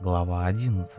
Глава 11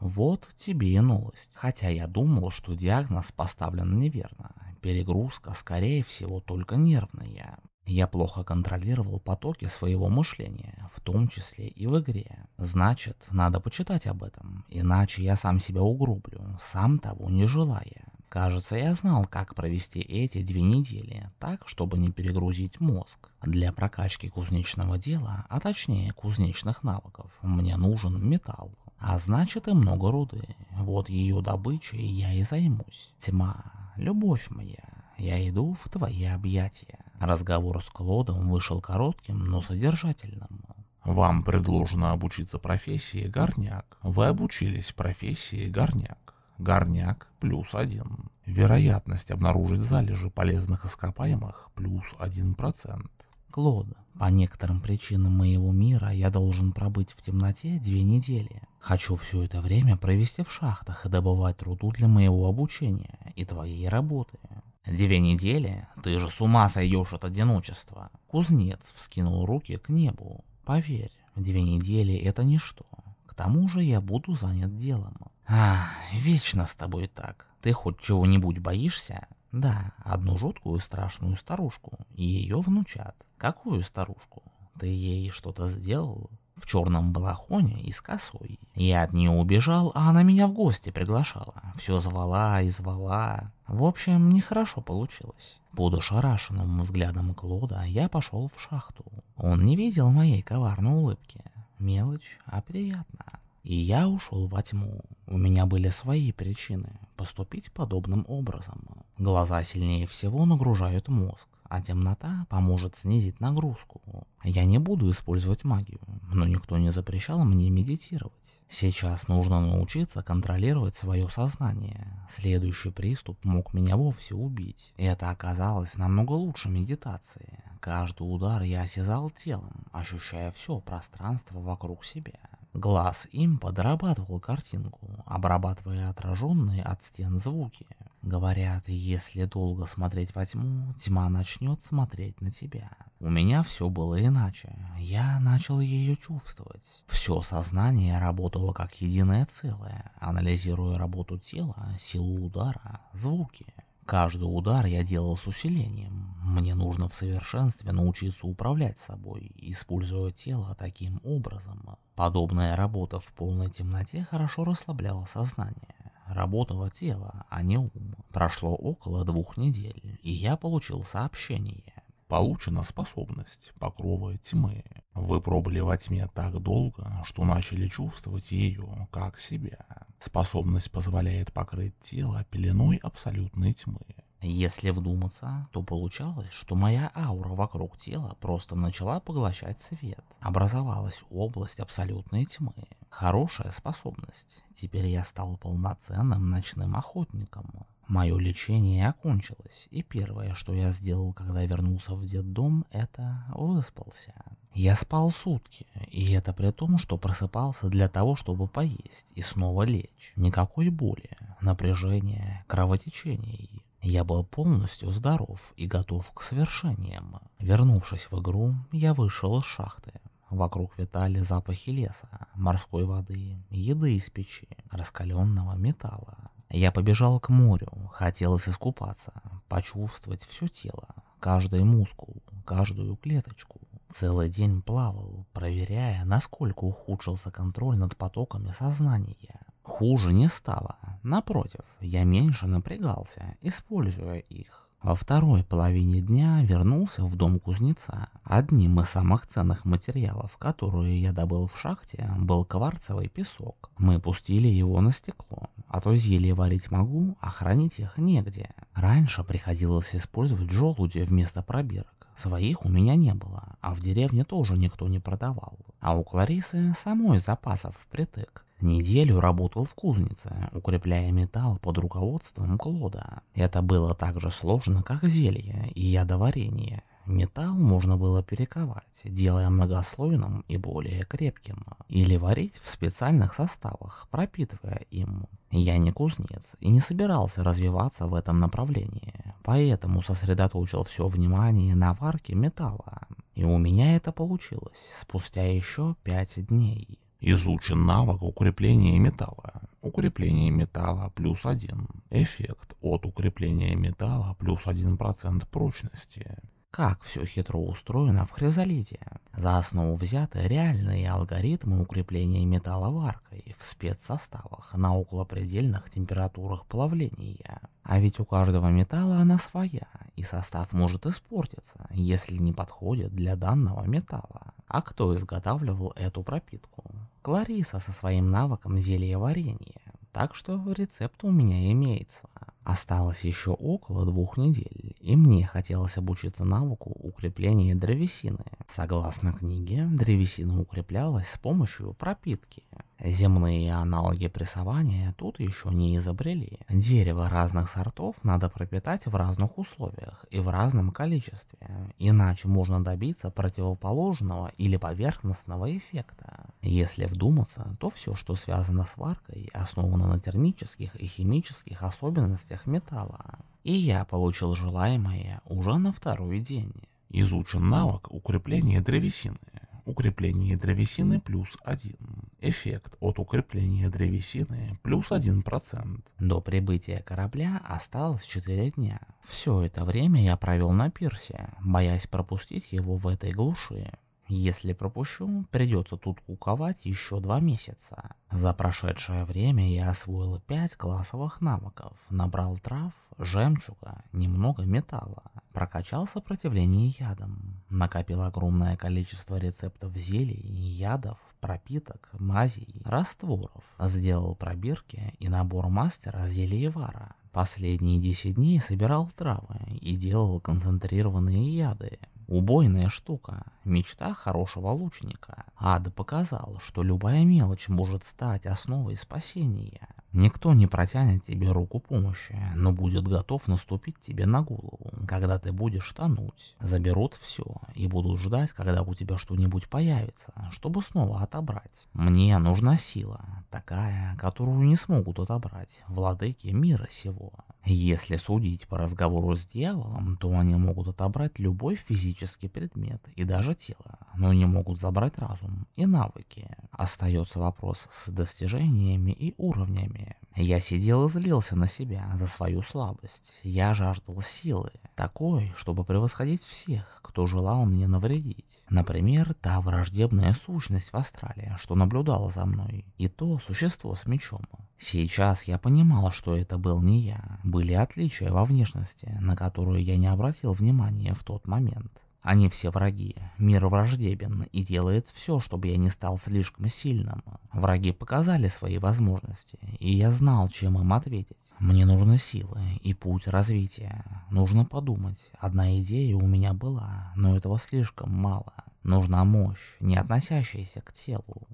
Вот тебе и новость. Хотя я думал, что диагноз поставлен неверно. Перегрузка, скорее всего, только нервная. Я плохо контролировал потоки своего мышления, в том числе и в игре. Значит, надо почитать об этом, иначе я сам себя угроблю, сам того не желая. Кажется, я знал, как провести эти две недели, так, чтобы не перегрузить мозг. Для прокачки кузнечного дела, а точнее кузнечных навыков, мне нужен металл. А значит и много руды. Вот ее добычей я и займусь. Тьма, любовь моя, я иду в твои объятия. Разговор с Клодом вышел коротким, но содержательным. Вам предложено обучиться профессии горняк. Вы обучились профессии горняк. Горняк плюс один. Вероятность обнаружить залежи полезных ископаемых плюс один процент. Клод, по некоторым причинам моего мира я должен пробыть в темноте две недели. Хочу все это время провести в шахтах и добывать руду для моего обучения и твоей работы. Две недели? Ты же с ума сойдешь от одиночества. Кузнец вскинул руки к небу. Поверь, две недели это ничто. К тому же я буду занят делом. А, вечно с тобой так. Ты хоть чего-нибудь боишься? Да, одну жуткую страшную старушку и ее внучат. Какую старушку? Ты ей что-то сделал? В черном балахоне и с косой. Я от нее убежал, а она меня в гости приглашала. Все звала и звала. В общем, нехорошо получилось. Под ошарашенным взглядом Клода я пошел в шахту. Он не видел моей коварной улыбки. Мелочь, а приятно. И я ушел во тьму. У меня были свои причины поступить подобным образом. Глаза сильнее всего нагружают мозг а темнота поможет снизить нагрузку. Я не буду использовать магию, но никто не запрещал мне медитировать. Сейчас нужно научиться контролировать свое сознание. Следующий приступ мог меня вовсе убить. Это оказалось намного лучше медитации. Каждый удар я осязал телом, ощущая все пространство вокруг себя. Глаз им подрабатывал картинку, обрабатывая отраженные от стен звуки. Говорят, если долго смотреть во тьму, тьма начнет смотреть на тебя. У меня все было иначе. Я начал ее чувствовать. Все сознание работало как единое целое, анализируя работу тела, силу удара, звуки. Каждый удар я делал с усилением. Мне нужно в совершенстве научиться управлять собой, используя тело таким образом. Подобная работа в полной темноте хорошо расслабляла сознание. Работало тело, а не ум. Прошло около двух недель, и я получил сообщение. Получена способность покрова тьмы. Вы пробыли во тьме так долго, что начали чувствовать ее как себя. Способность позволяет покрыть тело пеленой абсолютной тьмы. Если вдуматься, то получалось, что моя аура вокруг тела просто начала поглощать свет. Образовалась область абсолютной тьмы. Хорошая способность. Теперь я стал полноценным ночным охотником. Мое лечение окончилось, и первое, что я сделал, когда вернулся в детдом, это выспался. Я спал сутки, и это при том, что просыпался для того, чтобы поесть и снова лечь. Никакой боли, напряжения, кровотечений. Я был полностью здоров и готов к свершениям. Вернувшись в игру, я вышел из шахты. Вокруг витали запахи леса, морской воды, еды из печи, раскаленного металла. Я побежал к морю, хотелось искупаться, почувствовать все тело, каждый мускул, каждую клеточку. Целый день плавал, проверяя, насколько ухудшился контроль над потоками сознания. Хуже не стало. Напротив, я меньше напрягался, используя их. Во второй половине дня вернулся в дом кузнеца. Одним из самых ценных материалов, которые я добыл в шахте, был кварцевый песок. Мы пустили его на стекло, а то зелье варить могу, а хранить их негде. Раньше приходилось использовать желуди вместо пробирок. Своих у меня не было, а в деревне тоже никто не продавал. А у Кларисы самой запасов впритык. Неделю работал в кузнице, укрепляя металл под руководством Клода. Это было так же сложно, как зелье и ядоварение. Металл можно было перековать, делая многослойным и более крепким, или варить в специальных составах, пропитывая им. Я не кузнец и не собирался развиваться в этом направлении, поэтому сосредоточил все внимание на варке металла. И у меня это получилось спустя еще пять дней. Изучен навык укрепления металла. Укрепление металла плюс один. Эффект от укрепления металла плюс один процент прочности. Как все хитро устроено в хризолите. За основу взяты реальные алгоритмы укрепления металла варкой в спецсоставах на околопредельных температурах плавления. А ведь у каждого металла она своя, и состав может испортиться, если не подходит для данного металла. А кто изготавливал эту пропитку? Клариса со своим навыком зелья варенья. Так что рецепт у меня имеется. Осталось еще около двух недель, и мне хотелось обучиться навыку укрепления древесины. Согласно книге, древесина укреплялась с помощью пропитки. Земные аналоги прессования тут еще не изобрели. Дерево разных сортов надо пропитать в разных условиях и в разном количестве, иначе можно добиться противоположного или поверхностного эффекта. Если вдуматься, то все, что связано с варкой, основано на термических и химических особенностях металла. И я получил желаемое уже на второй день. Изучен навык укрепления древесины. Укрепление древесины плюс 1. Эффект от укрепления древесины плюс 1%. До прибытия корабля осталось 4 дня. Все это время я провел на пирсе, боясь пропустить его в этой глуши. Если пропущу, придется тут куковать еще два месяца. За прошедшее время я освоил пять классовых навыков, набрал трав, жемчуга, немного металла, прокачал сопротивление ядам, накопил огромное количество рецептов зелий, ядов, пропиток, мазей, растворов, сделал пробирки и набор мастера зельевара. Последние 10 дней собирал травы и делал концентрированные яды, Убойная штука, мечта хорошего лучника. Ад показал, что любая мелочь может стать основой спасения. Никто не протянет тебе руку помощи, но будет готов наступить тебе на голову, когда ты будешь тонуть. Заберут все и будут ждать, когда у тебя что-нибудь появится, чтобы снова отобрать. Мне нужна сила, такая, которую не смогут отобрать владыки мира сего. Если судить по разговору с дьяволом, то они могут отобрать любой физический предмет и даже тело, но не могут забрать разум и навыки. Остается вопрос с достижениями и уровнями. Я сидел и злился на себя за свою слабость. Я жаждал силы, такой, чтобы превосходить всех, кто желал мне навредить. Например, та враждебная сущность в Австралии, что наблюдала за мной, и то существо с мечом. Сейчас я понимал, что это был не я. Были отличия во внешности, на которые я не обратил внимания в тот момент. Они все враги, мир враждебен и делает все, чтобы я не стал слишком сильным. Враги показали свои возможности, и я знал, чем им ответить. Мне нужны силы и путь развития. Нужно подумать. Одна идея у меня была, но этого слишком мало. Нужна мощь, не относящаяся к телу.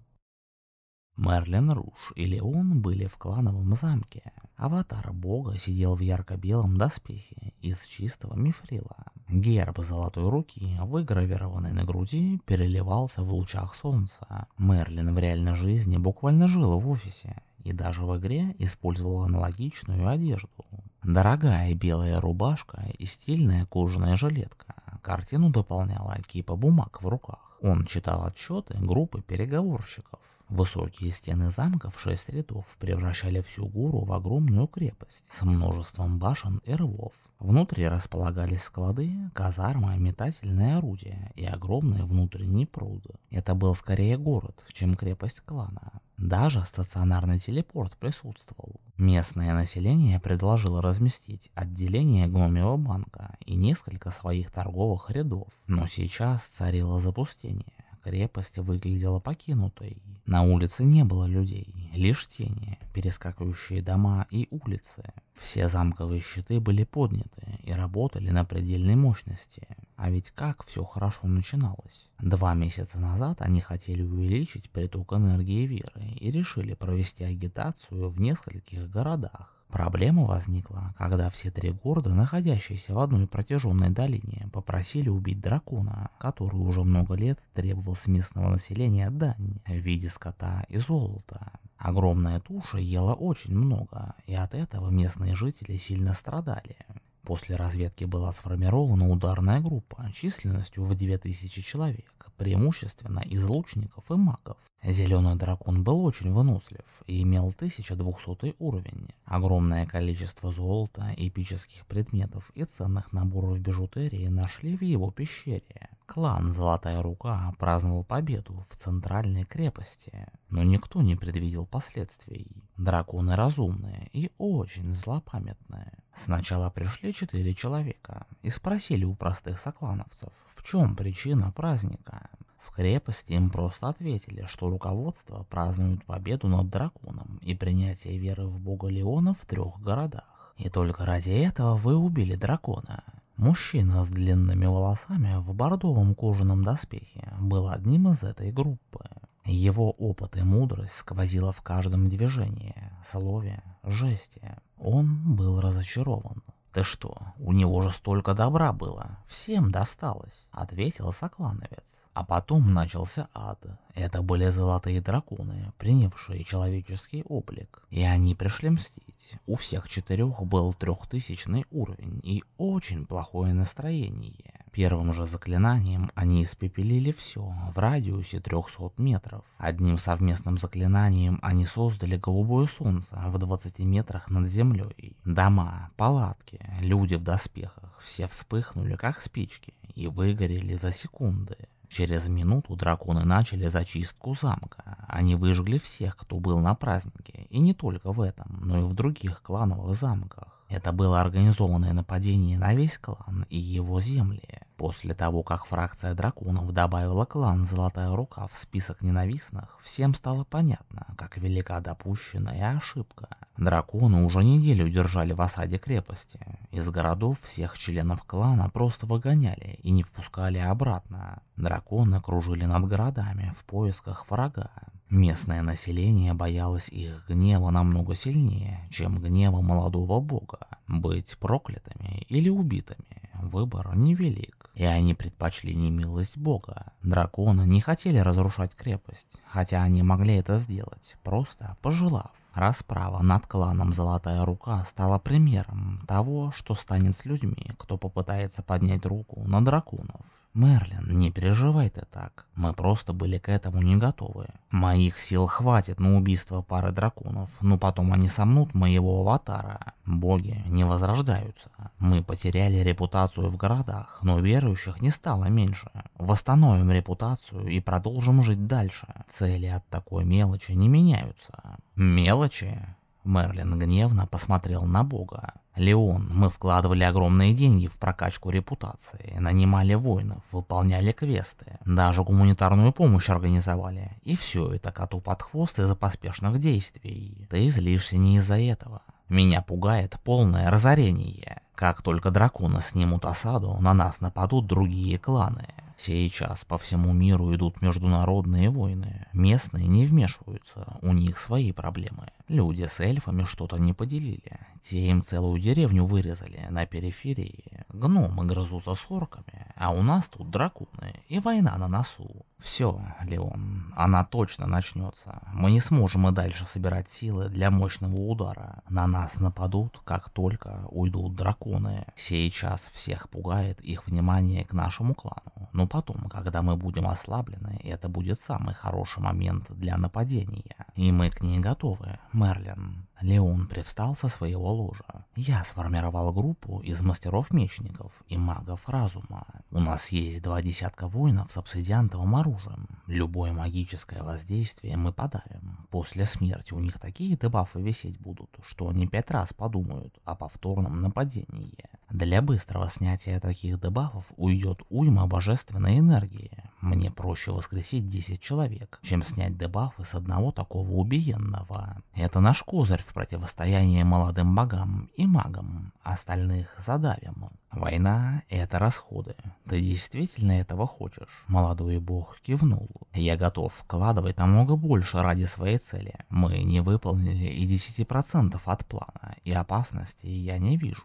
Мерлин Руш и Леон были в клановом замке. Аватар бога сидел в ярко-белом доспехе из чистого мифрила. Герб золотой руки, выгравированный на груди, переливался в лучах солнца. Мерлин в реальной жизни буквально жил в офисе и даже в игре использовал аналогичную одежду. Дорогая белая рубашка и стильная кожаная жилетка. Картину дополняла кипа бумаг в руках. Он читал отчеты группы переговорщиков. Высокие стены замка в шесть рядов превращали всю гору в огромную крепость с множеством башен и рвов. Внутри располагались склады, казармы, метательные орудия и огромные внутренние пруды. Это был скорее город, чем крепость клана. Даже стационарный телепорт присутствовал. Местное население предложило разместить отделение гномевого банка и несколько своих торговых рядов, но сейчас царило запустение. Крепость выглядела покинутой. На улице не было людей, лишь тени, перескакивающие дома и улицы. Все замковые щиты были подняты и работали на предельной мощности. А ведь как все хорошо начиналось. Два месяца назад они хотели увеличить приток энергии веры и решили провести агитацию в нескольких городах. Проблема возникла, когда все три города, находящиеся в одной протяженной долине, попросили убить дракона, который уже много лет требовал с местного населения дань в виде скота и золота. Огромная туша ела очень много, и от этого местные жители сильно страдали. После разведки была сформирована ударная группа численностью в 2000 человек преимущественно из лучников и магов. Зеленый дракон был очень вынослив и имел 1200 уровень. Огромное количество золота, эпических предметов и ценных наборов бижутерии нашли в его пещере. Клан Золотая Рука праздновал победу в центральной крепости, но никто не предвидел последствий. Драконы разумные и очень злопамятные. Сначала пришли четыре человека и спросили у простых соклановцев, чем причина праздника. В крепости им просто ответили, что руководство празднует победу над драконом и принятие веры в бога Леона в трех городах. И только ради этого вы убили дракона. Мужчина с длинными волосами в бордовом кожаном доспехе был одним из этой группы. Его опыт и мудрость сквозила в каждом движении, слове, жесте. Он был разочарован. «Ты что, у него же столько добра было, всем досталось», — ответил соклановец. А потом начался ад. Это были золотые драконы, принявшие человеческий облик. И они пришли мстить. У всех четырех был трехтысячный уровень и очень плохое настроение. Первым же заклинанием они испепелили все в радиусе 300 метров. Одним совместным заклинанием они создали голубое солнце в 20 метрах над землей. Дома, палатки, люди в доспехах, все вспыхнули как спички и выгорели за секунды. Через минуту драконы начали зачистку замка. Они выжгли всех, кто был на празднике, и не только в этом, но и в других клановых замках. Это было организованное нападение на весь клан и его земли. После того, как фракция драконов добавила клан Золотая Рука в список ненавистных, всем стало понятно, как велика допущенная ошибка. Драконы уже неделю держали в осаде крепости. Из городов всех членов клана просто выгоняли и не впускали обратно. Драконы кружили над городами в поисках врага. Местное население боялось их гнева намного сильнее, чем гнева молодого бога. Быть проклятыми или убитыми выбор невелик, и они предпочли немилость бога. Драконы не хотели разрушать крепость, хотя они могли это сделать, просто пожелав. Расправа над кланом Золотая Рука стала примером того, что станет с людьми, кто попытается поднять руку на драконов. Мерлин, не переживай ты так. Мы просто были к этому не готовы. Моих сил хватит на убийство пары драконов, но потом они сомнут моего аватара. Боги не возрождаются. Мы потеряли репутацию в городах, но верующих не стало меньше. Восстановим репутацию и продолжим жить дальше. Цели от такой мелочи не меняются. Мелочи? Мерлин гневно посмотрел на Бога. «Леон, мы вкладывали огромные деньги в прокачку репутации, нанимали воинов, выполняли квесты, даже гуманитарную помощь организовали. И все это коту под хвост из-за поспешных действий. Ты злишься не из-за этого. Меня пугает полное разорение. Как только драконы снимут осаду, на нас нападут другие кланы. Сейчас по всему миру идут международные войны. Местные не вмешиваются, у них свои проблемы. Люди с эльфами что-то не поделили. Те им целую деревню вырезали на периферии. Гномы грызутся с орками, а у нас тут драконы и война на носу. Все, Леон, она точно начнется. Мы не сможем и дальше собирать силы для мощного удара. На нас нападут, как только уйдут драконы. Сейчас всех пугает их внимание к нашему клану. Но потом, когда мы будем ослаблены, это будет самый хороший момент для нападения. И мы к ней готовы, Мерлин. Леон привстал со своего ложа. Я сформировал группу из мастеров-мечников и магов разума. У нас есть два десятка воинов с обсидиантовым оружием. Любое магическое воздействие мы подавим. После смерти у них такие дебафы висеть будут, что они пять раз подумают о повторном нападении. Для быстрого снятия таких дебафов уйдет уйма божественной энергии. Мне проще воскресить 10 человек, чем снять дебафы с одного такого убиенного. Это наш козырь в противостоянии молодым богам и магам. Остальных задавим. Война — это расходы. Ты действительно этого хочешь? Молодой бог кивнул. Я готов вкладывать намного больше ради своей цели. Мы не выполнили и 10% от плана, и опасности я не вижу.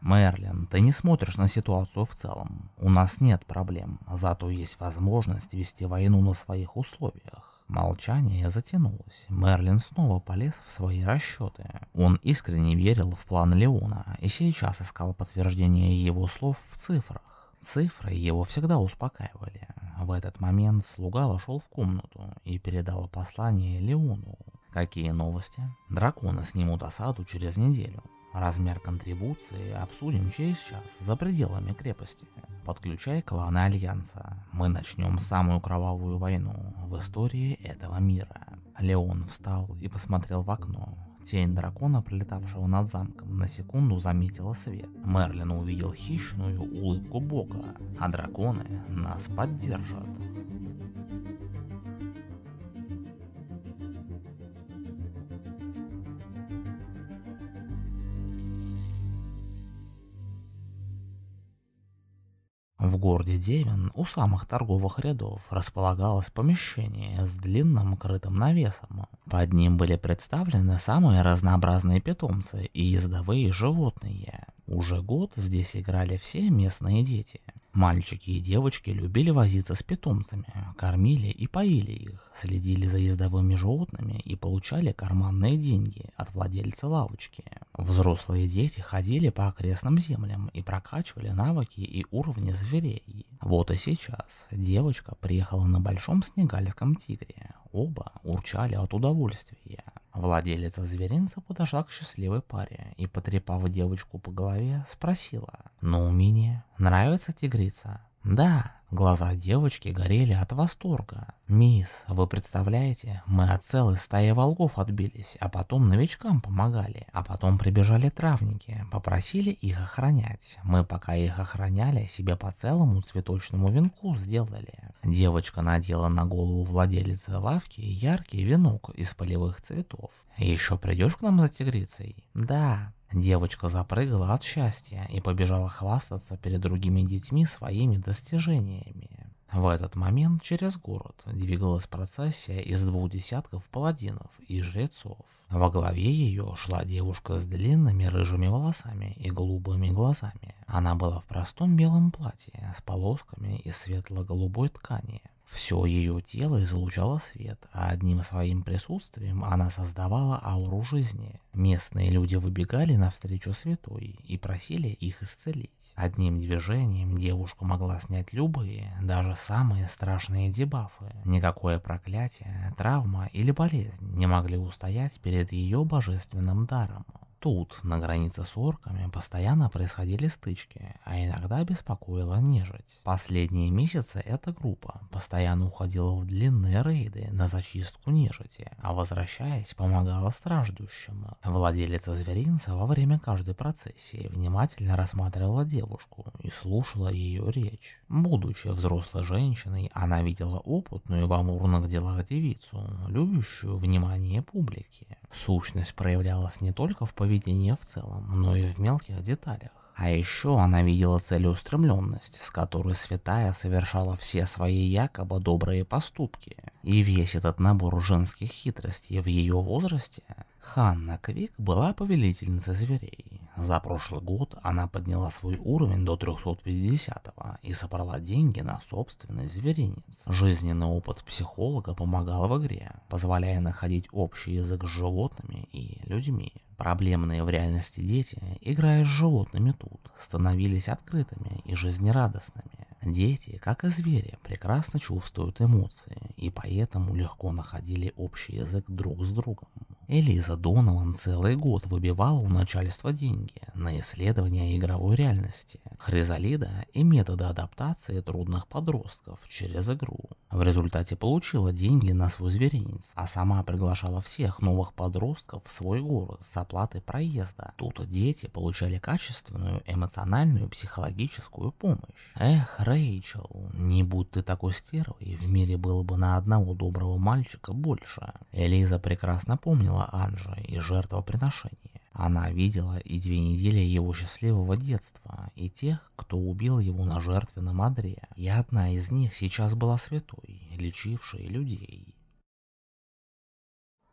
Мерлин, ты не смотришь на ситуацию в целом. У нас нет проблем, зато есть возможность вести войну на своих условиях. Молчание затянулось. Мерлин снова полез в свои расчеты. Он искренне верил в план Леона и сейчас искал подтверждение его слов в цифрах. Цифры его всегда успокаивали. В этот момент слуга вошел в комнату и передал послание Леону. Какие новости? Драконы снимут осаду через неделю. Размер контрибуции обсудим через час за пределами крепости. Подключай кланы Альянса. Мы начнем самую кровавую войну в истории этого мира. Леон встал и посмотрел в окно. Тень дракона, пролетавшего над замком, на секунду заметила свет. Мерлин увидел хищную улыбку бога, а драконы нас поддержат. В городе Девин у самых торговых рядов располагалось помещение с длинным крытым навесом. Под ним были представлены самые разнообразные питомцы и ездовые животные. Уже год здесь играли все местные дети. Мальчики и девочки любили возиться с питомцами, кормили и поили их, следили за ездовыми животными и получали карманные деньги от владельца лавочки. Взрослые дети ходили по окрестным землям и прокачивали навыки и уровни зверей. Вот и сейчас девочка приехала на большом снегальском тигре. Оба урчали от удовольствия. Владелица зверинца подошла к счастливой паре и, потрепав девочку по голове, спросила. «Ну, Мини, нравится тигрица?» «Да», Глаза девочки горели от восторга. «Мисс, вы представляете, мы от целой стаи волков отбились, а потом новичкам помогали, а потом прибежали травники, попросили их охранять. Мы пока их охраняли, себе по целому цветочному венку сделали». Девочка надела на голову владелицы лавки яркий венок из полевых цветов. «Еще придешь к нам за тигрицей?» «Да», Девочка запрыгала от счастья и побежала хвастаться перед другими детьми своими достижениями. В этот момент через город двигалась процессия из двух десятков паладинов и жрецов. Во главе ее шла девушка с длинными рыжими волосами и голубыми глазами. Она была в простом белом платье с полосками из светло-голубой ткани. Все ее тело излучало свет, а одним своим присутствием она создавала ауру жизни. Местные люди выбегали навстречу святой и просили их исцелить. Одним движением девушка могла снять любые, даже самые страшные дебафы. Никакое проклятие, травма или болезнь не могли устоять перед ее божественным даром. Тут, на границе с орками, постоянно происходили стычки, а иногда беспокоила нежить. Последние месяцы эта группа постоянно уходила в длинные рейды на зачистку нежити, а возвращаясь, помогала страждущим. Владелица зверинца во время каждой процессии внимательно рассматривала девушку и слушала ее речь. Будучи взрослой женщиной, она видела опытную в амурных делах девицу, любящую внимание публики. Сущность проявлялась не только в поведении в целом, но и в мелких деталях. А еще она видела целеустремленность, с которой святая совершала все свои якобы добрые поступки. И весь этот набор женских хитростей в ее возрасте Ханна Квик была повелительницей зверей. За прошлый год она подняла свой уровень до 350 и собрала деньги на собственный зверинец. Жизненный опыт психолога помогал в игре, позволяя находить общий язык с животными и людьми. Проблемные в реальности дети, играя с животными тут, становились открытыми и жизнерадостными. Дети, как и звери, прекрасно чувствуют эмоции и поэтому легко находили общий язык друг с другом. Элиза Донован целый год выбивала у начальства деньги на исследование игровой реальности, хризалида и методы адаптации трудных подростков через игру. В результате получила деньги на свой зверинец, а сама приглашала всех новых подростков в свой город с оплатой проезда. Тут дети получали качественную эмоциональную психологическую помощь. Эх, Рэйчел, не будь ты такой стервой, в мире было бы на одного доброго мальчика больше. Элиза прекрасно помнила помнила Анжа и жертвоприношение. Она видела и две недели его счастливого детства, и тех, кто убил его на жертвенном одре. И одна из них сейчас была святой, лечившей людей.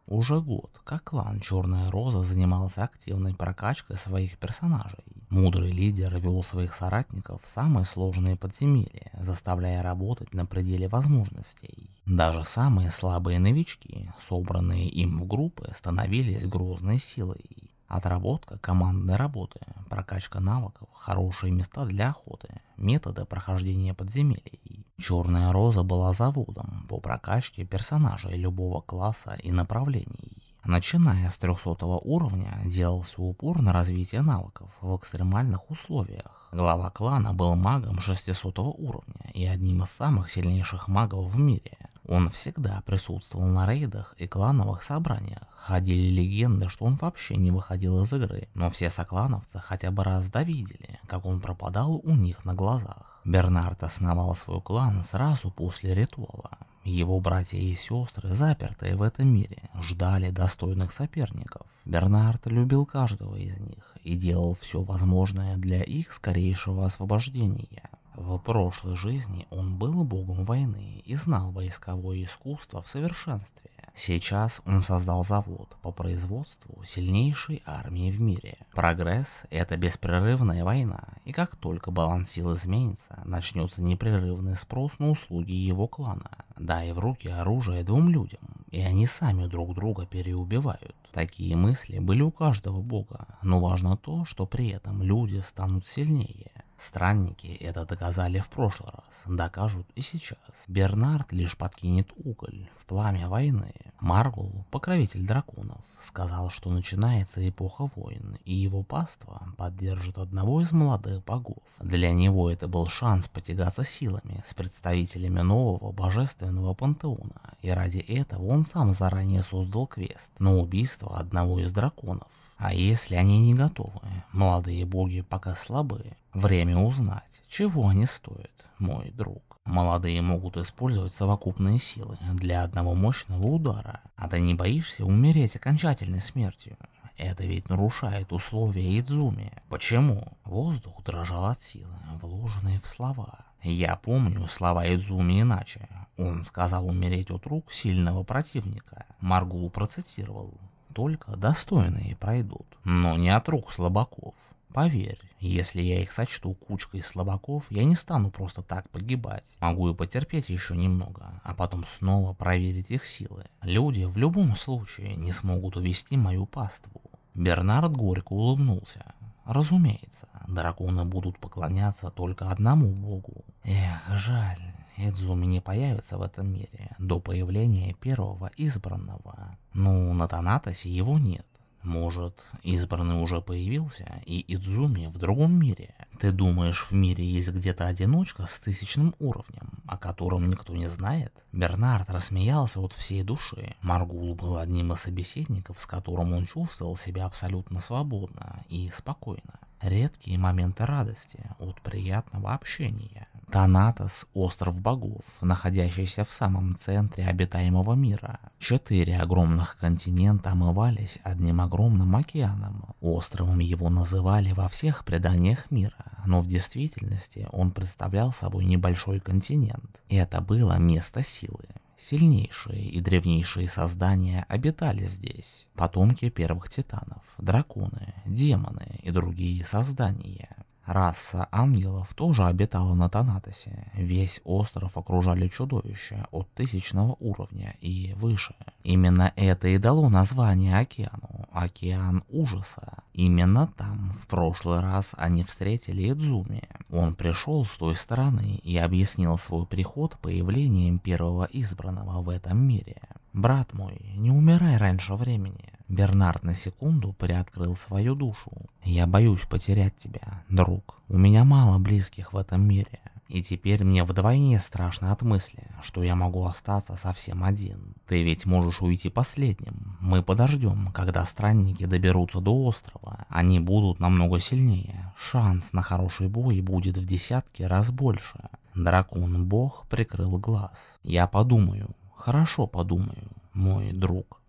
Уже год, как клан Черная Роза занимался активной прокачкой своих персонажей. Мудрый лидер вел своих соратников в самые сложные подземелья, заставляя работать на пределе возможностей. Даже самые слабые новички, собранные им в группы, становились грозной силой. Отработка командной работы, прокачка навыков, хорошие места для охоты, методы прохождения подземелий. Черная Роза была заводом по прокачке персонажей любого класса и направлений. Начиная с 300 уровня, делался упор на развитие навыков в экстремальных условиях. Глава клана был магом 600 уровня и одним из самых сильнейших магов в мире. Он всегда присутствовал на рейдах и клановых собраниях. Ходили легенды, что он вообще не выходил из игры, но все соклановцы хотя бы раз довидели, как он пропадал у них на глазах. Бернард основал свой клан сразу после ритуала. Его братья и сестры, запертые в этом мире, ждали достойных соперников. Бернард любил каждого из них и делал все возможное для их скорейшего освобождения. В прошлой жизни он был богом войны и знал войсковое искусство в совершенстве. Сейчас он создал завод по производству сильнейшей армии в мире. Прогресс – это беспрерывная война, и как только баланс сил изменится, начнется непрерывный спрос на услуги его клана. Дай в руки оружие двум людям, и они сами друг друга переубивают. Такие мысли были у каждого бога, но важно то, что при этом люди станут сильнее. Странники это доказали в прошлый раз, докажут и сейчас. Бернард лишь подкинет уголь в пламя войны. Маргул, покровитель драконов, сказал, что начинается эпоха войн, и его паства поддержит одного из молодых богов. Для него это был шанс потягаться силами с представителями нового божественного пантеона, и ради этого он сам заранее создал квест на убийство одного из драконов. А если они не готовы, молодые боги пока слабые, время узнать, чего они стоят, мой друг. Молодые могут использовать совокупные силы для одного мощного удара, а ты не боишься умереть окончательной смертью. Это ведь нарушает условия Идзуми. Почему? Воздух дрожал от силы, вложенной в слова. Я помню слова Идзуми иначе. Он сказал умереть от рук сильного противника. Маргул процитировал. Только достойные пройдут, но не от рук слабаков. Поверь, если я их сочту кучкой слабаков, я не стану просто так погибать. Могу и потерпеть еще немного, а потом снова проверить их силы. Люди в любом случае не смогут увести мою паству. Бернард горько улыбнулся. Разумеется, драконы будут поклоняться только одному богу. Эх, жаль, Эдзуми не появится в этом мире до появления первого избранного. Ну, на Танатосе его нет. Может, избранный уже появился, и Идзуми в другом мире. Ты думаешь, в мире есть где-то одиночка с тысячным уровнем, о котором никто не знает? Бернард рассмеялся от всей души. Маргул был одним из собеседников, с которым он чувствовал себя абсолютно свободно и спокойно. Редкие моменты радости от приятного общения. Танатос – остров богов, находящийся в самом центре обитаемого мира. Четыре огромных континента омывались одним огромным океаном. Островом его называли во всех преданиях мира, но в действительности он представлял собой небольшой континент. Это было место силы. Сильнейшие и древнейшие создания обитали здесь. Потомки первых титанов, драконы, демоны и другие создания. Раса ангелов тоже обитала на Танатосе. Весь остров окружали чудовища от тысячного уровня и выше. Именно это и дало название океану – Океан Ужаса. Именно там в прошлый раз они встретили Эдзуми. Он пришел с той стороны и объяснил свой приход появлением первого избранного в этом мире. «Брат мой, не умирай раньше времени. Бернард на секунду приоткрыл свою душу. «Я боюсь потерять тебя, друг. У меня мало близких в этом мире. И теперь мне вдвойне страшно от мысли, что я могу остаться совсем один. Ты ведь можешь уйти последним. Мы подождем, когда странники доберутся до острова. Они будут намного сильнее. Шанс на хороший бой будет в десятки раз больше. Дракон-бог прикрыл глаз. Я подумаю, хорошо подумаю, мой друг.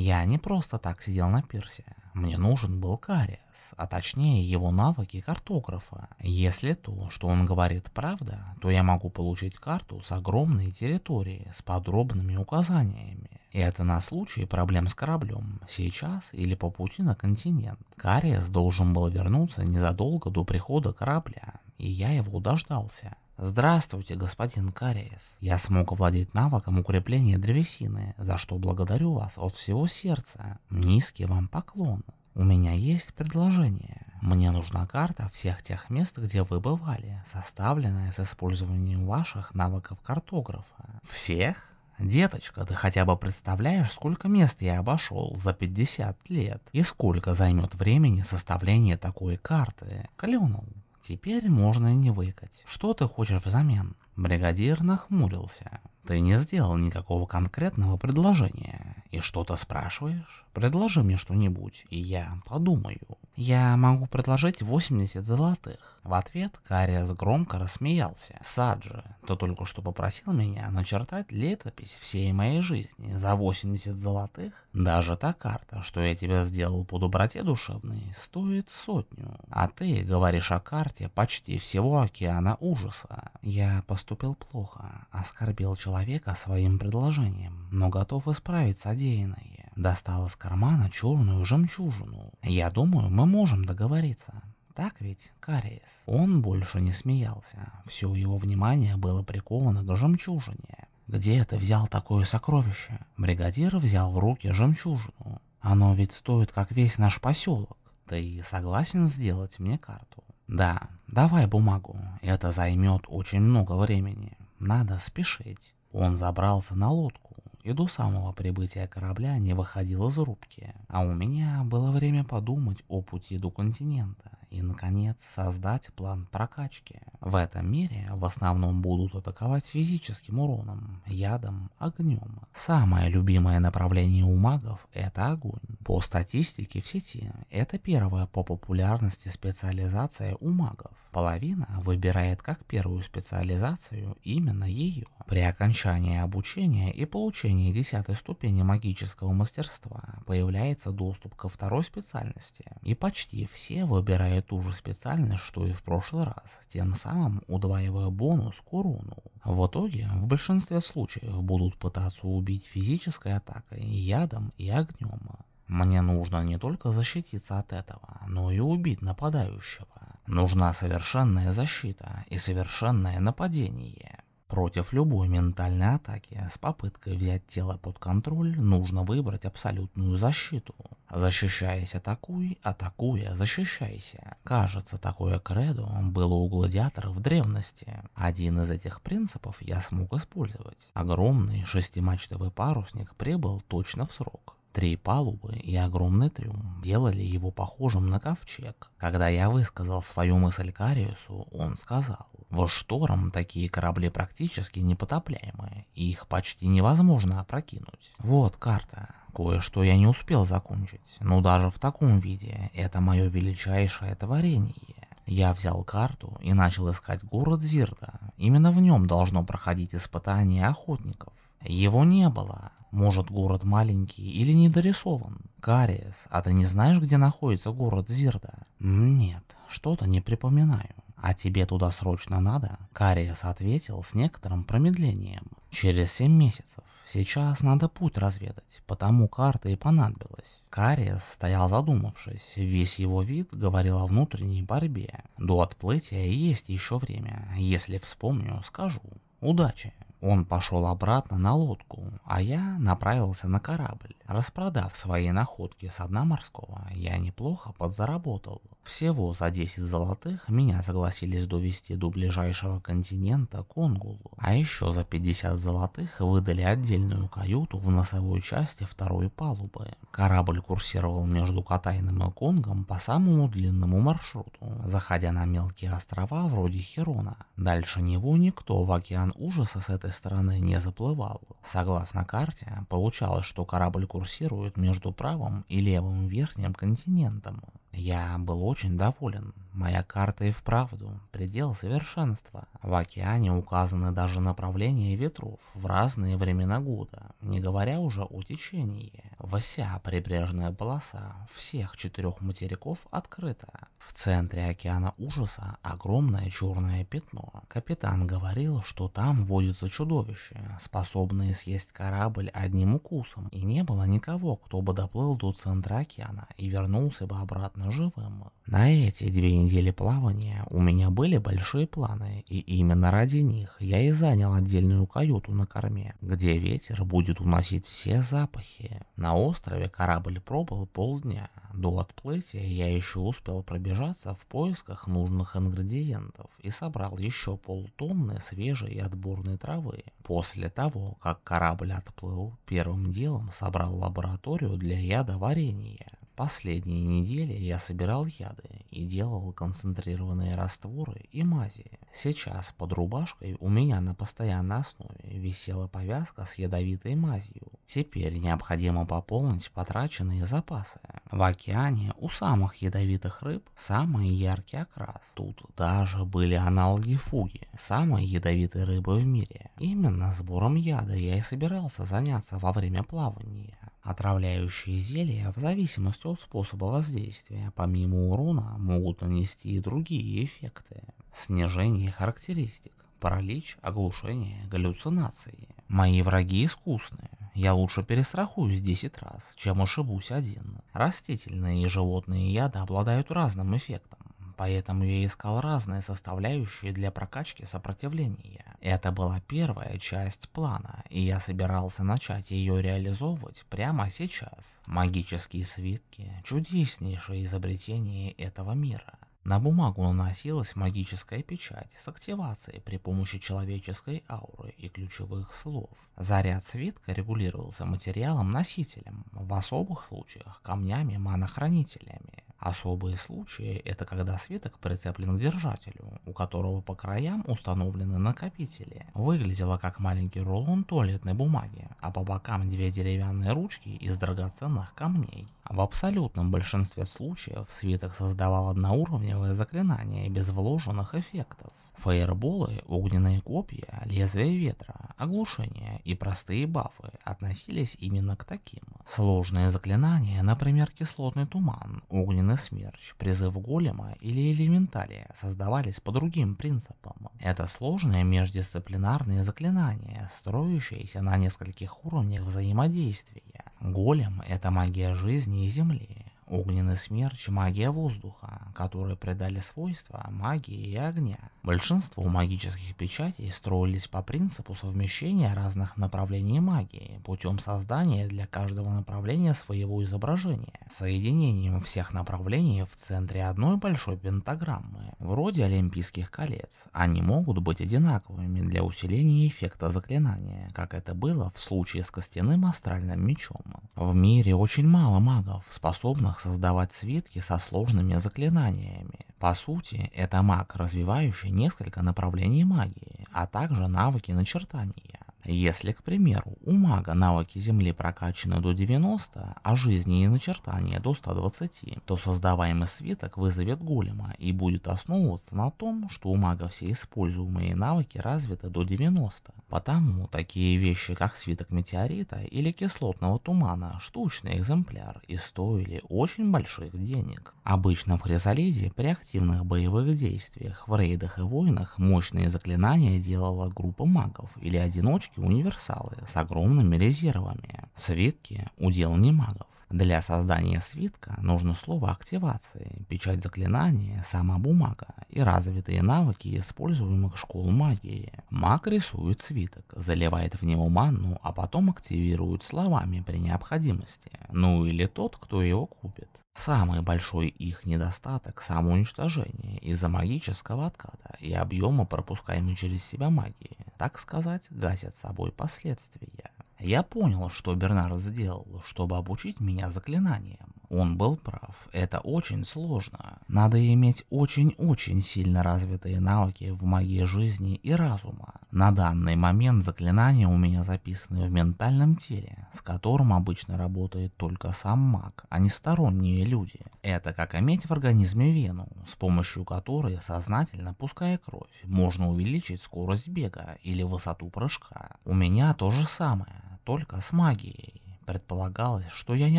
Я не просто так сидел на пирсе. Мне нужен был Кариас, а точнее его навыки картографа. Если то, что он говорит, правда, то я могу получить карту с огромной территорией, с подробными указаниями. Это на случай проблем с кораблем, сейчас или по пути на континент. Кариас должен был вернуться незадолго до прихода корабля, и я его дождался. Здравствуйте, господин Кариес. Я смог овладеть навыком укрепления древесины, за что благодарю вас от всего сердца. Низкий вам поклон. У меня есть предложение. Мне нужна карта всех тех мест, где вы бывали, составленная с использованием ваших навыков картографа. Всех? Деточка, ты хотя бы представляешь, сколько мест я обошел за 50 лет? И сколько займет времени составление такой карты? Клюнул. Теперь можно и не выкать. Что ты хочешь взамен? Бригадир нахмурился. Ты не сделал никакого конкретного предложения. И что-то спрашиваешь? Предложи мне что-нибудь, и я подумаю. Я могу предложить 80 золотых. В ответ Кариас громко рассмеялся. Саджи, ты только что попросил меня начертать летопись всей моей жизни за 80 золотых? Даже та карта, что я тебе сделал по доброте душевной, стоит сотню. А ты говоришь о карте почти всего океана ужаса. Я поступил плохо, оскорбил человека своим предложением, но готов исправить содеянное достал из кармана черную жемчужину. Я думаю, мы можем договориться. Так ведь, Кариес? Он больше не смеялся. Все его внимание было приковано к жемчужине. Где ты взял такое сокровище? Бригадир взял в руки жемчужину. Оно ведь стоит как весь наш поселок. Ты согласен сделать мне карту? Да, давай бумагу. Это займет очень много времени. Надо спешить. Он забрался на лодку и до самого прибытия корабля не выходил из рубки, а у меня было время подумать о пути до континента и, наконец, создать план прокачки. В этом мире в основном будут атаковать физическим уроном, ядом, огнем. Самое любимое направление у магов – это огонь. По статистике в сети, это первая по популярности специализация у магов. Половина выбирает как первую специализацию именно ее. При окончании обучения и получении 10 ступени магического мастерства появляется доступ ко второй специальности, и почти все выбирают выбирая ту же специальность, что и в прошлый раз, тем самым удваивая бонус к урону. В итоге, в большинстве случаев будут пытаться убить физической атакой, ядом и огнем. Мне нужно не только защититься от этого, но и убить нападающего. Нужна совершенная защита и совершенное нападение. Против любой ментальной атаки с попыткой взять тело под контроль нужно выбрать абсолютную защиту. Защищаясь атакуй, атакуя защищайся. Кажется, такое кредо было у гладиаторов в древности. Один из этих принципов я смог использовать. Огромный шестимачтовый парусник прибыл точно в срок. Три палубы и огромный трюм делали его похожим на ковчег. Когда я высказал свою мысль Кариусу, он сказал, в шторм такие корабли практически непотопляемые, их почти невозможно опрокинуть. Вот карта. Кое-что я не успел закончить, но даже в таком виде это мое величайшее творение. Я взял карту и начал искать город Зирда. Именно в нем должно проходить испытание охотников. Его не было. Может, город маленький или недорисован? Кариес, а ты не знаешь, где находится город Зирда? Нет, что-то не припоминаю. «А тебе туда срочно надо?» Кариес ответил с некоторым промедлением. «Через семь месяцев. Сейчас надо путь разведать, потому карта и понадобилась». Кариес стоял задумавшись, весь его вид говорил о внутренней борьбе. До отплытия есть еще время, если вспомню, скажу. Удачи! Он пошел обратно на лодку, а я направился на корабль. Распродав свои находки с дна морского, я неплохо подзаработал. Всего за 10 золотых меня согласились довести до ближайшего континента Конгулу, а еще за 50 золотых выдали отдельную каюту в носовой части второй палубы. Корабль курсировал между Катайным и Конгом по самому длинному маршруту, заходя на мелкие острова вроде Херона. Дальше него никто в океан ужаса с этой стороны не заплывал. Согласно карте, получалось, что корабль курсирует между правым и левым верхним континентом. Я был очень доволен. Моя карта и вправду предел совершенства. В океане указаны даже направления ветров в разные времена года, не говоря уже о течении. Вся прибрежная полоса всех четырех материков открыта. В центре океана ужаса огромное черное пятно. Капитан говорил, что там водятся чудовища, способные съесть корабль одним укусом, и не было никого, кто бы доплыл до центра океана и вернулся бы обратно живым. На эти две недели плавания у меня были большие планы, и именно ради них я и занял отдельную каюту на корме, где ветер будет уносить все запахи. На острове корабль пробыл полдня. До отплытия я еще успел пробежаться в поисках нужных ингредиентов и собрал еще полтонны свежей и отборной травы. После того, как корабль отплыл, первым делом собрал лабораторию для ядоварения. Последние недели я собирал яды и делал концентрированные растворы и мази. Сейчас под рубашкой у меня на постоянной основе висела повязка с ядовитой мазью. Теперь необходимо пополнить потраченные запасы. В океане у самых ядовитых рыб самый яркий окрас. Тут даже были аналоги фуги, самой ядовитой рыбы в мире. Именно сбором яда я и собирался заняться во время плавания. Отравляющие зелья, в зависимости от способа воздействия, помимо урона, могут нанести и другие эффекты. Снижение характеристик, паралич, оглушение, галлюцинации. Мои враги искусные. Я лучше перестрахуюсь 10 раз, чем ошибусь один. Растительные и животные яды обладают разным эффектом поэтому я искал разные составляющие для прокачки сопротивления. Это была первая часть плана, и я собирался начать ее реализовывать прямо сейчас. Магические свитки – чудеснейшее изобретение этого мира. На бумагу наносилась магическая печать с активацией при помощи человеческой ауры и ключевых слов. Заряд свитка регулировался материалом-носителем, в особых случаях камнями-манохранителями. Особые случаи – это когда свиток прицеплен к держателю, у которого по краям установлены накопители. Выглядело как маленький рулон туалетной бумаги, а по бокам две деревянные ручки из драгоценных камней. В абсолютном большинстве случаев свиток создавал одноуровневое заклинание без вложенных эффектов. Фаерболы, огненные копья, лезвие ветра, оглушение и простые бафы относились именно к таким. Сложные заклинания, например кислотный туман, огненный смерч, призыв голема или элементалия создавались по другим принципам. Это сложные междисциплинарные заклинания, строящиеся на нескольких уровнях взаимодействия. Голем – это магия жизни и земли, Огненный смерч – магия воздуха, которые придали свойства магии и огня. Большинство магических печатей строились по принципу совмещения разных направлений магии путем создания для каждого направления своего изображения, соединением всех направлений в центре одной большой пентаграммы, вроде олимпийских колец. Они могут быть одинаковыми для усиления эффекта заклинания, как это было в случае с костяным астральным мечом. В мире очень мало магов, способных маг создавать свитки со сложными заклинаниями. По сути, это маг, развивающий несколько направлений магии, а также навыки начертания. Если, к примеру, у мага навыки Земли прокачаны до 90, а жизни и начертания до 120, то создаваемый свиток вызовет голема и будет основываться на том, что у мага все используемые навыки развиты до 90. Потому такие вещи, как свиток метеорита или кислотного тумана, штучный экземпляр и стоили очень больших денег. Обычно в Хризалиде при активных боевых действиях, в рейдах и войнах мощные заклинания делала группа магов или одиночки универсалы с огромными резервами. Свитки – удел не магов. Для создания свитка нужно слово активации, печать заклинания, сама бумага и развитые навыки используемых школ магии. Маг рисует свиток, заливает в него манну, а потом активирует словами при необходимости. Ну или тот, кто его купит. Самый большой их недостаток – самоуничтожение из-за магического отката и объема пропускаемой через себя магии, так сказать, гасят собой последствия. Я понял, что Бернард сделал, чтобы обучить меня заклинаниям. Он был прав, это очень сложно. Надо иметь очень-очень сильно развитые навыки в магии жизни и разума. На данный момент заклинания у меня записаны в ментальном теле, с которым обычно работает только сам маг, а не сторонние люди. Это как иметь в организме вену, с помощью которой, сознательно пуская кровь, можно увеличить скорость бега или высоту прыжка. У меня то же самое, только с магией. Предполагалось, что я не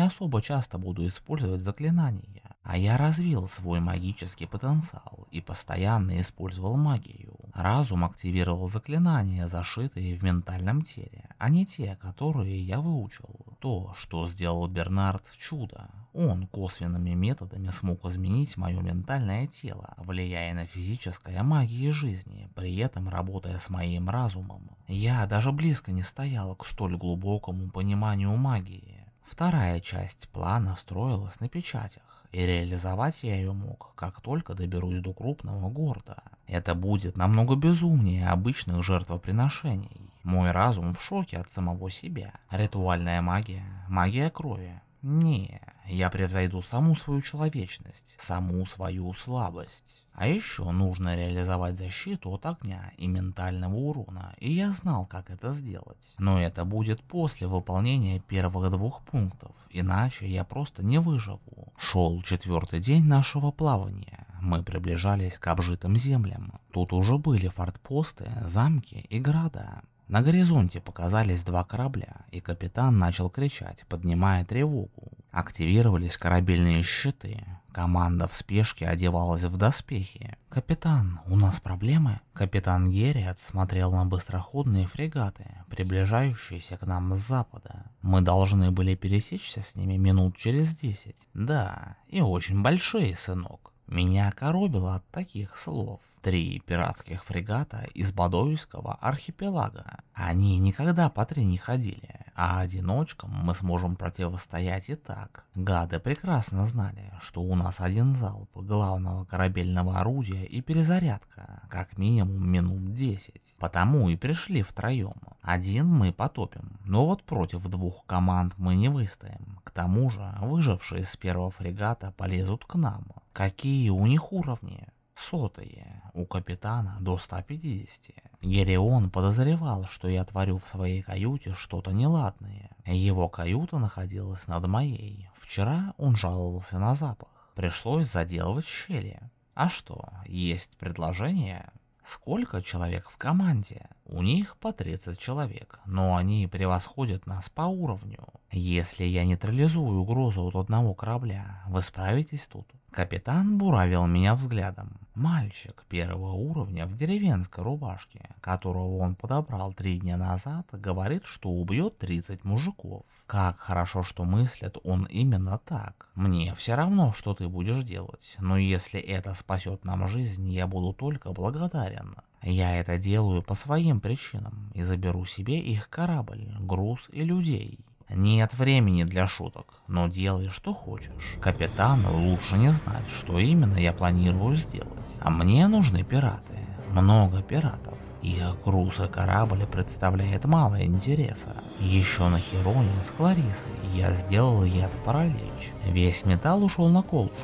особо часто буду использовать заклинания, а я развил свой магический потенциал и постоянно использовал магию. Разум активировал заклинания, зашитые в ментальном теле, а не те, которые я выучил. То, что сделал Бернард, чудо. Он косвенными методами смог изменить мое ментальное тело, влияя на физическое магии жизни, при этом работая с моим разумом. Я даже близко не стоял к столь глубокому пониманию магии. Вторая часть плана строилась на печатях, и реализовать я ее мог, как только доберусь до крупного города. Это будет намного безумнее обычных жертвоприношений. Мой разум в шоке от самого себя. Ритуальная магия, магия крови. Не, я превзойду саму свою человечность, саму свою слабость. А еще нужно реализовать защиту от огня и ментального урона, и я знал, как это сделать. Но это будет после выполнения первых двух пунктов, иначе я просто не выживу. Шел четвертый день нашего плавания. Мы приближались к обжитым землям. Тут уже были фортпосты, замки и города. На горизонте показались два корабля, и капитан начал кричать, поднимая тревогу. Активировались корабельные щиты. Команда в спешке одевалась в доспехи. «Капитан, у нас проблемы?» Капитан Герриот смотрел на быстроходные фрегаты, приближающиеся к нам с запада. Мы должны были пересечься с ними минут через десять. Да, и очень большие, сынок. Меня коробило от таких слов. Три пиратских фрегата из Бадойского архипелага. Они никогда по три не ходили, а одиночкам мы сможем противостоять и так. Гады прекрасно знали, что у нас один залп главного корабельного орудия и перезарядка, как минимум минут 10. Потому и пришли втроем. Один мы потопим, но вот против двух команд мы не выстоим. К тому же, выжившие с первого фрегата полезут к нам. Какие у них уровни? Сотые, у капитана до 150. Герион подозревал, что я творю в своей каюте что-то неладное. Его каюта находилась над моей. Вчера он жаловался на запах. Пришлось заделывать щели. А что, есть предложение? Сколько человек в команде? У них по 30 человек, но они превосходят нас по уровню. Если я нейтрализую угрозу от одного корабля, вы справитесь тут? Капитан буравил меня взглядом. Мальчик первого уровня в деревенской рубашке, которого он подобрал три дня назад, говорит, что убьет 30 мужиков. Как хорошо, что мыслит он именно так. Мне все равно, что ты будешь делать, но если это спасет нам жизнь, я буду только благодарен. Я это делаю по своим причинам и заберу себе их корабль, груз и людей. Нет времени для шуток, но делай что хочешь. Капитану лучше не знать, что именно я планирую сделать. А мне нужны пираты. Много пиратов. Их груз и корабль представляет мало интереса. Еще на Хероне с Кларисой я сделал яд паралич. Весь металл ушел на колышки,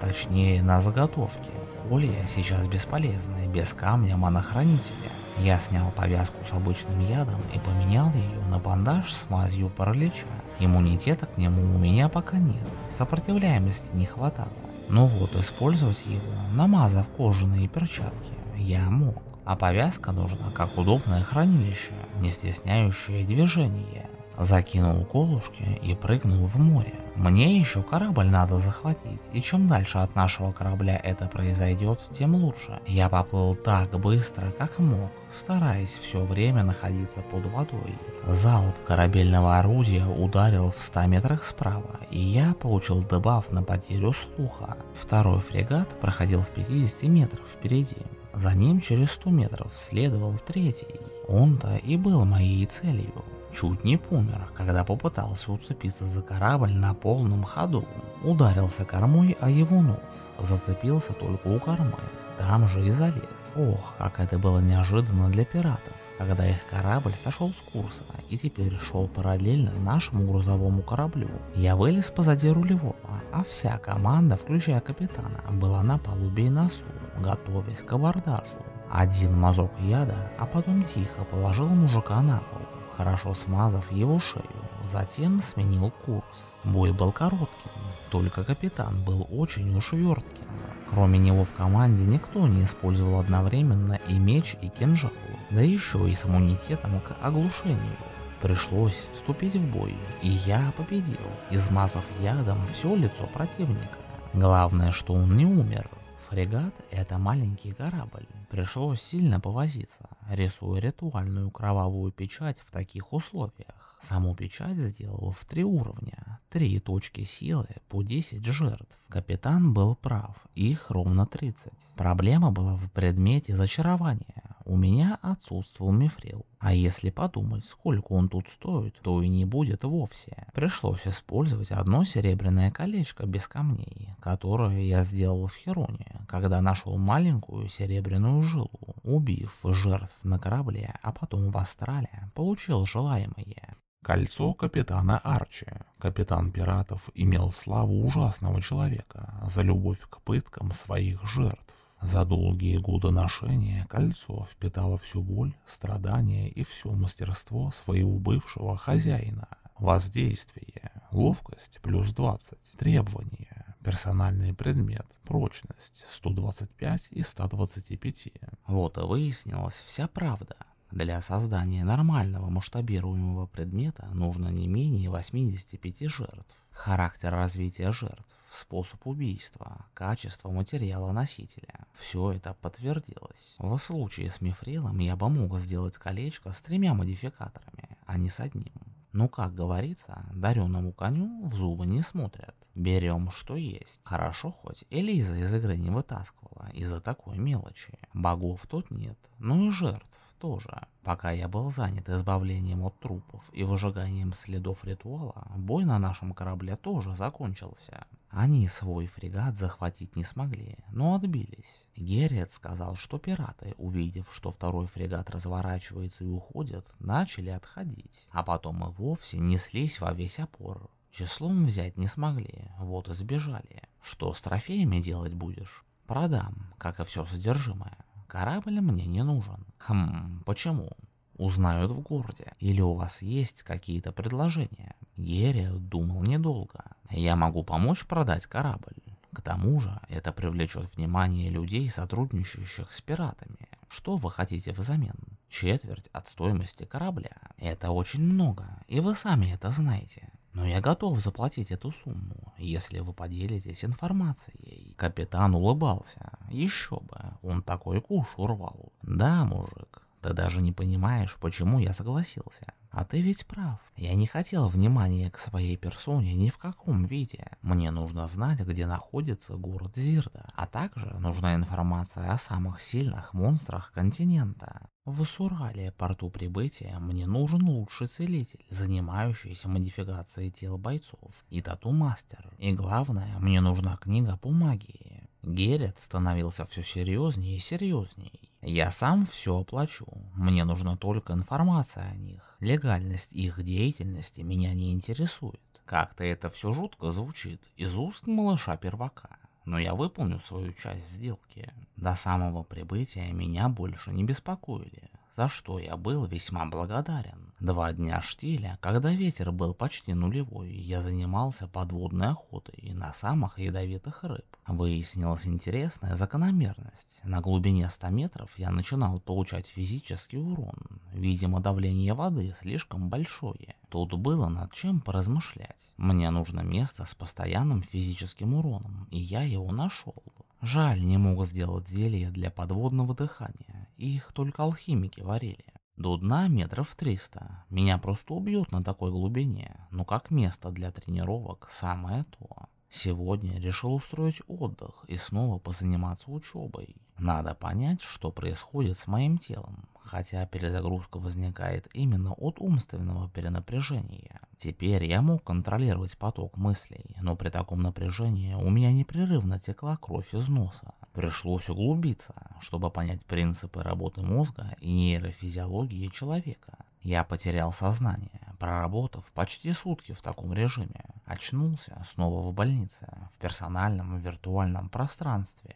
точнее на заготовки. Колья сейчас бесполезны, без камня монохранителя. Я снял повязку с обычным ядом и поменял ее на бандаж с мазью паралича. Иммунитета к нему у меня пока нет, сопротивляемости не хватало. Но вот использовать его, намазав кожаные перчатки, я мог. А повязка нужна как удобное хранилище, не стесняющее движение. Закинул колышки и прыгнул в море. Мне еще корабль надо захватить, и чем дальше от нашего корабля это произойдет, тем лучше. Я поплыл так быстро, как мог, стараясь все время находиться под водой. Залп корабельного орудия ударил в 100 метрах справа, и я получил дебаф на потерю слуха. Второй фрегат проходил в 50 метрах впереди. За ним через 100 метров следовал третий. Он-то и был моей целью. Чуть не помер, когда попытался уцепиться за корабль на полном ходу. Ударился кормой о его нос, зацепился только у кормы. Там же и залез. Ох, как это было неожиданно для пиратов, когда их корабль сошел с курса и теперь шел параллельно нашему грузовому кораблю. Я вылез позади рулевого, а вся команда, включая капитана, была на палубе и носу, готовясь к абордажу. Один мазок яда, а потом тихо положил мужика на пол хорошо смазав его шею. Затем сменил курс. Бой был коротким, только капитан был очень уж вертким. Кроме него в команде никто не использовал одновременно и меч, и кинжал, да еще и с иммунитетом к оглушению. Пришлось вступить в бой, и я победил, измазав ядом все лицо противника. Главное, что он не умер. Фрегат — это маленький корабль. Пришлось сильно повозиться, рисуя ритуальную кровавую печать в таких условиях. Саму печать сделал в три уровня, три точки силы по 10 жертв. Капитан был прав, их ровно 30. Проблема была в предмете зачарования. У меня отсутствовал мифрил. А если подумать, сколько он тут стоит, то и не будет вовсе. Пришлось использовать одно серебряное колечко без камней, которое я сделал в Хероне, когда нашел маленькую серебряную жилу, убив жертв на корабле, а потом в Астрале получил желаемое. Кольцо капитана Арчи. Капитан пиратов имел славу ужасного человека за любовь к пыткам своих жертв. За долгие годы ношения кольцо впитало всю боль, страдания и все мастерство своего бывшего хозяина. Воздействие. Ловкость плюс 20. Требования. Персональный предмет. Прочность 125 и 125. Вот и выяснилась вся правда. Для создания нормального масштабируемого предмета нужно не менее 85 жертв. Характер развития жертв, способ убийства, качество материала носителя. Все это подтвердилось. В случае с мифрилом я бы мог сделать колечко с тремя модификаторами, а не с одним. Ну как говорится, дареному коню в зубы не смотрят. Берем что есть. Хорошо хоть Элиза из игры не вытаскивала из-за такой мелочи. Богов тут нет, ну и жертв тоже. Пока я был занят избавлением от трупов и выжиганием следов ритуала, бой на нашем корабле тоже закончился. Они свой фрегат захватить не смогли, но отбились. Герет сказал, что пираты, увидев, что второй фрегат разворачивается и уходит, начали отходить, а потом и вовсе неслись во весь опор. Числом взять не смогли, вот и сбежали. Что с трофеями делать будешь? Продам, как и все содержимое. Корабль мне не нужен. Хм, почему? Узнают в городе. Или у вас есть какие-то предложения? Герри думал недолго. Я могу помочь продать корабль. К тому же это привлечет внимание людей, сотрудничающих с пиратами. Что вы хотите взамен? Четверть от стоимости корабля. Это очень много, и вы сами это знаете. Но я готов заплатить эту сумму, если вы поделитесь информацией. Капитан улыбался. Еще бы, он такой куш урвал. Да, мужик, ты даже не понимаешь, почему я согласился. А ты ведь прав. Я не хотел внимания к своей персоне ни в каком виде. Мне нужно знать, где находится город Зирда, а также нужна информация о самых сильных монстрах континента. В Сурале, порту прибытия, мне нужен лучший целитель, занимающийся модификацией тел бойцов, и тату-мастер. И главное, мне нужна книга по магии. Герет становился все серьезнее и серьезней. Я сам все оплачу, мне нужна только информация о них. Легальность их деятельности меня не интересует. Как-то это все жутко звучит из уст малыша-первака. Но я выполню свою часть сделки. До самого прибытия меня больше не беспокоили за что я был весьма благодарен. Два дня штиля, когда ветер был почти нулевой, я занимался подводной охотой на самых ядовитых рыб. Выяснилась интересная закономерность. На глубине 100 метров я начинал получать физический урон. Видимо, давление воды слишком большое. Тут было над чем поразмышлять. Мне нужно место с постоянным физическим уроном, и я его нашел. Жаль, не могут сделать зелья для подводного дыхания, их только алхимики варили. До дна метров 300. Меня просто убьют на такой глубине, но как место для тренировок самое то. Сегодня решил устроить отдых и снова позаниматься учебой. Надо понять, что происходит с моим телом, хотя перезагрузка возникает именно от умственного перенапряжения. Теперь я мог контролировать поток мыслей, но при таком напряжении у меня непрерывно текла кровь из носа. Пришлось углубиться, чтобы понять принципы работы мозга и нейрофизиологии человека. Я потерял сознание, проработав почти сутки в таком режиме. Очнулся снова в больнице, в персональном виртуальном пространстве.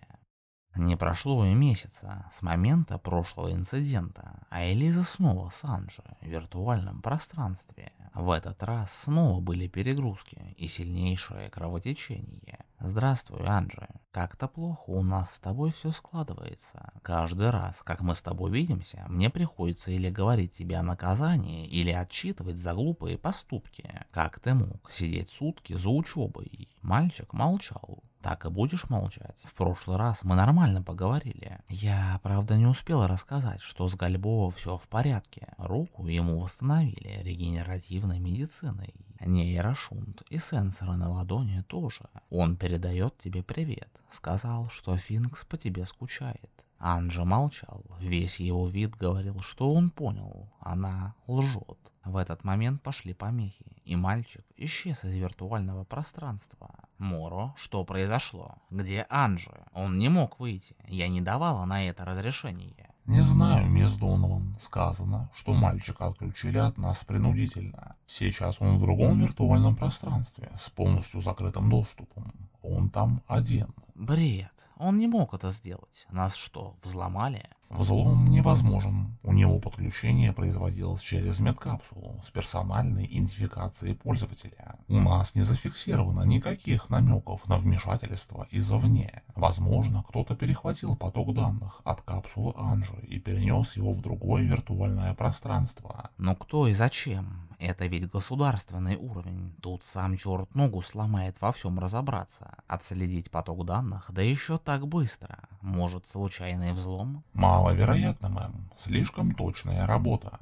Не прошло и месяца с момента прошлого инцидента, а Элиза снова с Анжи в виртуальном пространстве. В этот раз снова были перегрузки и сильнейшее кровотечение. Здравствуй, Анжи. Как-то плохо у нас с тобой все складывается. Каждый раз, как мы с тобой видимся, мне приходится или говорить тебе о наказании, или отчитывать за глупые поступки. Как ты мог сидеть сутки за учебой? Мальчик молчал. Так и будешь молчать? В прошлый раз мы нормально поговорили. Я, правда, не успела рассказать, что с Гальбоа все в порядке. Руку ему восстановили регенеративной медициной. Нейрошунт и сенсоры на ладони тоже. Он передает тебе привет. Сказал, что Финкс по тебе скучает. Анджа молчал. Весь его вид говорил, что он понял. Она лжет. В этот момент пошли помехи, и мальчик исчез из виртуального пространства. Моро, что произошло? Где Анджи? Он не мог выйти. Я не давала на это разрешение. Не знаю, мисс Донован. Сказано, что мальчика отключили от нас принудительно. Сейчас он в другом виртуальном пространстве, с полностью закрытым доступом. Он там один. Бред. Он не мог это сделать. Нас что, взломали? Взлом невозможен. У него подключение производилось через медкапсулу с персональной идентификацией пользователя. У нас не зафиксировано никаких намеков на вмешательство извне. Возможно, кто-то перехватил поток данных от капсулы Анжи и перенес его в другое виртуальное пространство. Но кто и зачем? Это ведь государственный уровень. Тут сам черт ногу сломает во всем разобраться. Отследить поток данных, да еще так быстро. Может, случайный взлом? Маловероятно, мэм. Слишком точная работа.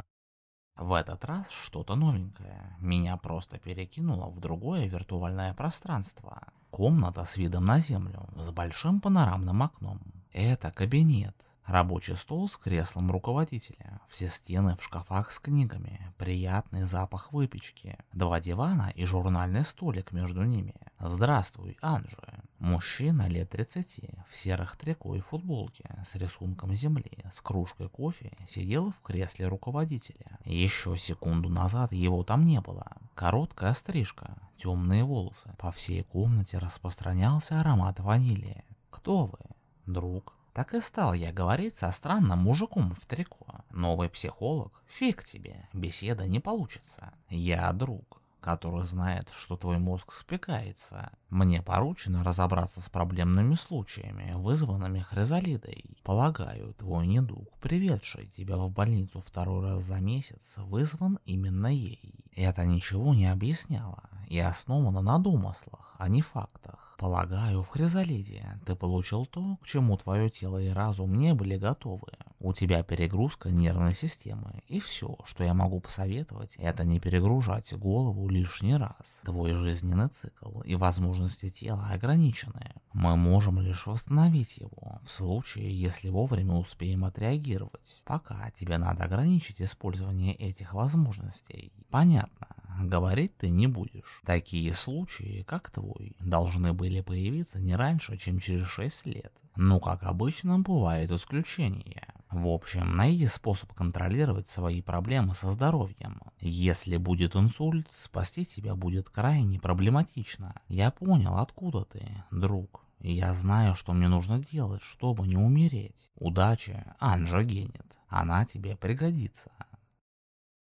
В этот раз что-то новенькое. Меня просто перекинуло в другое виртуальное пространство. Комната с видом на землю, с большим панорамным окном. Это кабинет. Рабочий стол с креслом руководителя, все стены в шкафах с книгами, приятный запах выпечки, два дивана и журнальный столик между ними. Здравствуй, Анжи. Мужчина лет 30, в серых трико и футболке, с рисунком земли, с кружкой кофе, сидел в кресле руководителя. Еще секунду назад его там не было. Короткая стрижка, темные волосы. По всей комнате распространялся аромат ванили. Кто вы? Друг? Так и стал я говорить со странным мужиком в трико. Новый психолог? Фиг тебе, беседа не получится. Я друг, который знает, что твой мозг спекается. Мне поручено разобраться с проблемными случаями, вызванными хризалидой. Полагаю, твой недуг, приведший тебя в больницу второй раз за месяц, вызван именно ей. Это ничего не объясняло и основано на домыслах, а не фактах. Полагаю, в Хризалиде ты получил то, к чему твое тело и разум не были готовы. У тебя перегрузка нервной системы, и все, что я могу посоветовать, это не перегружать голову лишний раз. Твой жизненный цикл и возможности тела ограничены. Мы можем лишь восстановить его, в случае, если вовремя успеем отреагировать. Пока тебе надо ограничить использование этих возможностей. Понятно говорить ты не будешь. Такие случаи, как твой, должны были появиться не раньше, чем через 6 лет. Но, как обычно, бывают исключения. В общем, найди способ контролировать свои проблемы со здоровьем. Если будет инсульт, спасти тебя будет крайне проблематично. Я понял, откуда ты, друг. Я знаю, что мне нужно делать, чтобы не умереть. Удачи, Анжа Генет. Она тебе пригодится.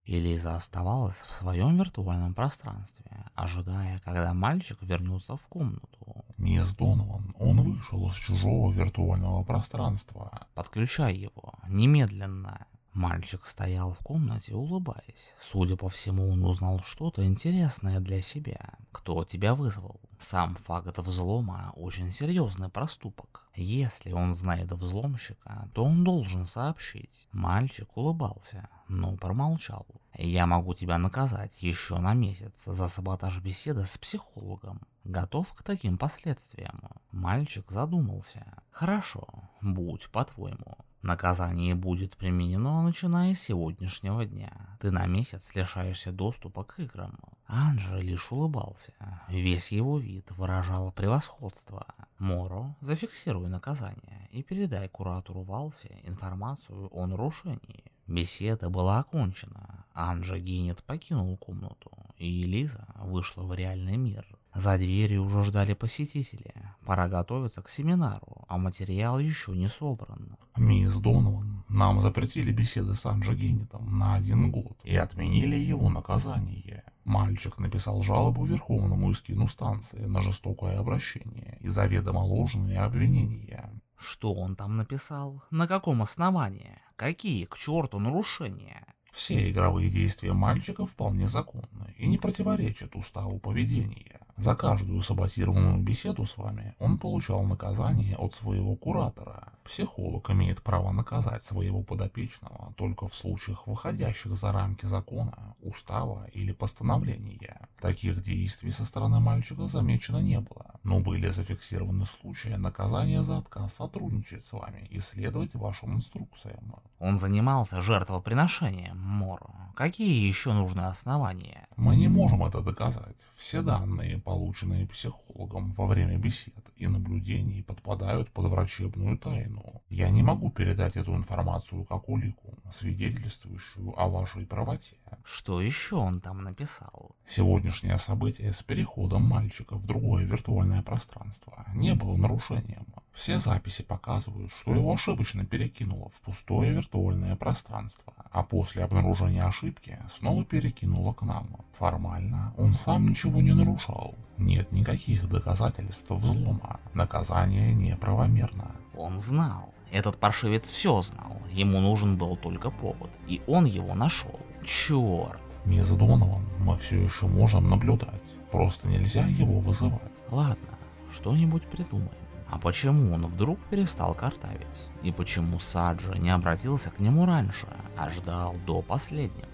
И Лиза оставалась в своем виртуальном пространстве, ожидая, когда мальчик вернется в комнату. «Мисс Донован, он вышел из чужого виртуального пространства». «Подключай его, немедленно». Мальчик стоял в комнате, улыбаясь. Судя по всему, он узнал что-то интересное для себя. Кто тебя вызвал? Сам факт взлома очень серьезный проступок. Если он знает взломщика, то он должен сообщить. Мальчик улыбался, но промолчал. Я могу тебя наказать еще на месяц за саботаж беседы с психологом. Готов к таким последствиям? Мальчик задумался. Хорошо, будь по-твоему. Наказание будет применено, начиная с сегодняшнего дня. Ты на месяц лишаешься доступа к играм. Анжа лишь улыбался. Весь его вид выражал превосходство. Моро, зафиксируй наказание и передай куратору Валсе информацию о нарушении. Беседа была окончена. Анжа Гинет покинул комнату, и Лиза вышла в реальный мир. За дверью уже ждали посетители. Пора готовиться к семинару, а материал еще не собран. Мисс Донован, нам запретили беседы с Геннетом на один год и отменили его наказание. Мальчик написал жалобу Верховному Искину станции на жестокое обращение и заведомо ложные обвинения. Что он там написал? На каком основании? Какие к черту нарушения? Все игровые действия мальчика вполне законны и не противоречат уставу поведения. За каждую саботированную беседу с вами он получал наказание от своего куратора. Психолог имеет право наказать своего подопечного только в случаях, выходящих за рамки закона, устава или постановления. Таких действий со стороны мальчика замечено не было, но были зафиксированы случаи наказания за отказ сотрудничать с вами и следовать вашим инструкциям. Он занимался жертвоприношением, Мор. Какие еще нужны основания? Мы не можем это доказать. Все данные, полученные психологом во время бесед и наблюдений, подпадают под врачебную тайну. Я не могу передать эту информацию как улику, свидетельствующую о вашей правоте. Что еще он там написал? Сегодняшнее событие с переходом мальчика в другое виртуальное пространство не было нарушением. Все записи показывают, что его ошибочно перекинуло в пустое виртуальное пространство, а после обнаружения ошибки снова перекинуло к нам. Формально он сам ничего не нарушал. Нет никаких доказательств взлома. Наказание неправомерно. Он знал. Этот паршивец все знал. Ему нужен был только повод. И он его нашел. Черт. Мисс Донован, мы все еще можем наблюдать. Просто нельзя его вызывать. Ладно, что-нибудь придумаем. А почему он вдруг перестал картавить? И почему Саджа не обратился к нему раньше, а ждал до последнего?